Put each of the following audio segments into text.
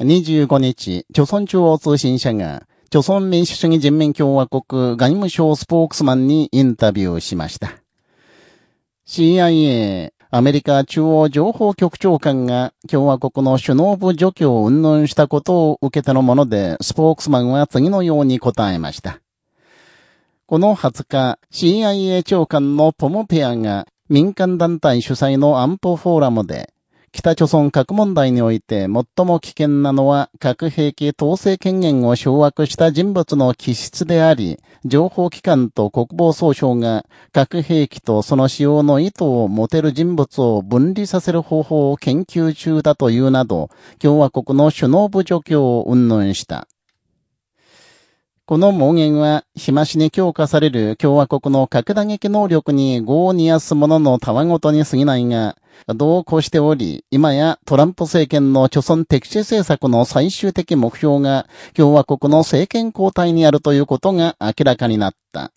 25日、朝鮮中央通信社が、朝鮮民主主義人民共和国外務省スポークスマンにインタビューしました。CIA、アメリカ中央情報局長官が共和国の首脳部除去を云々したことを受けてのもので、スポークスマンは次のように答えました。この20日、CIA 長官のポモペアが民間団体主催の安保フォーラムで、北朝鮮核問題において最も危険なのは核兵器統制権限を掌握した人物の気質であり、情報機関と国防総省が核兵器とその使用の意図を持てる人物を分離させる方法を研究中だというなど、共和国の首脳部除去を云々した。この盲言は、日増しに強化される共和国の核打撃能力に業を煮やすもののたわごとに過ぎないが、同行しており、今やトランプ政権の貯村敵視政策の最終的目標が共和国の政権交代にあるということが明らかになった。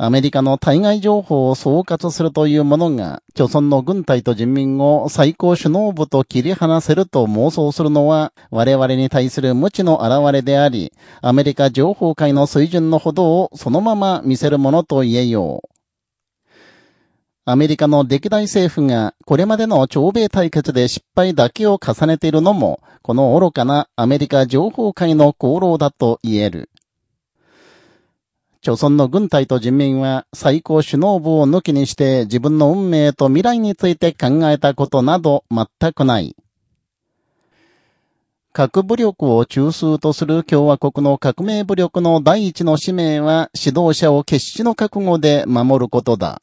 アメリカの対外情報を総括するというものが、朝鮮の軍隊と人民を最高首脳部と切り離せると妄想するのは、我々に対する無知の表れであり、アメリカ情報界の水準のほどをそのまま見せるものと言えよう。アメリカの歴代政府がこれまでの朝米対決で失敗だけを重ねているのも、この愚かなアメリカ情報界の功労だと言える。朝鮮の軍隊と人民は最高首脳部を抜きにして自分の運命と未来について考えたことなど全くない。核武力を中枢とする共和国の革命武力の第一の使命は指導者を決死の覚悟で守ることだ。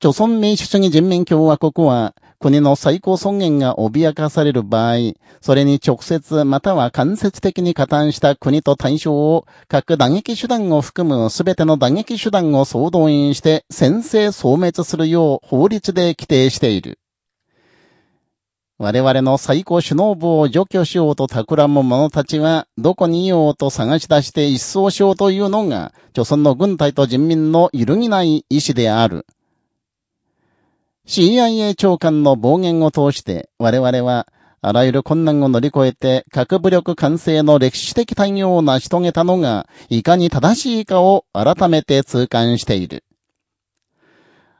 朝鮮民主主義人民共和国は、国の最高尊厳が脅かされる場合、それに直接または間接的に加担した国と対象を、各打撃手段を含むすべての打撃手段を総動員して先制消滅するよう法律で規定している。我々の最高首脳部を除去しようと企む者たちは、どこにいようと探し出して一掃しようというのが、朝鮮の軍隊と人民の揺るぎない意志である。CIA 長官の暴言を通して我々はあらゆる困難を乗り越えて核武力完成の歴史的対応を成し遂げたのがいかに正しいかを改めて痛感している。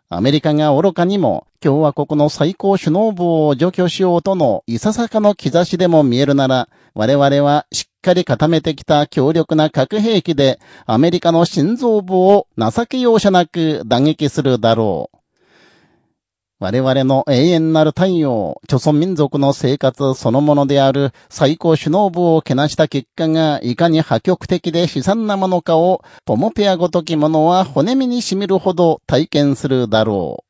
アメリカが愚かにも共和国の最高首脳部を除去しようとのいささかの兆しでも見えるなら我々はしっかり固めてきた強力な核兵器でアメリカの心臓部を情け容赦なく打撃するだろう。我々の永遠なる太陽、著存民族の生活そのものである最高首脳部をけなした結果がいかに破局的で悲惨なものかを、ポモペアごとき者は骨身に染みるほど体験するだろう。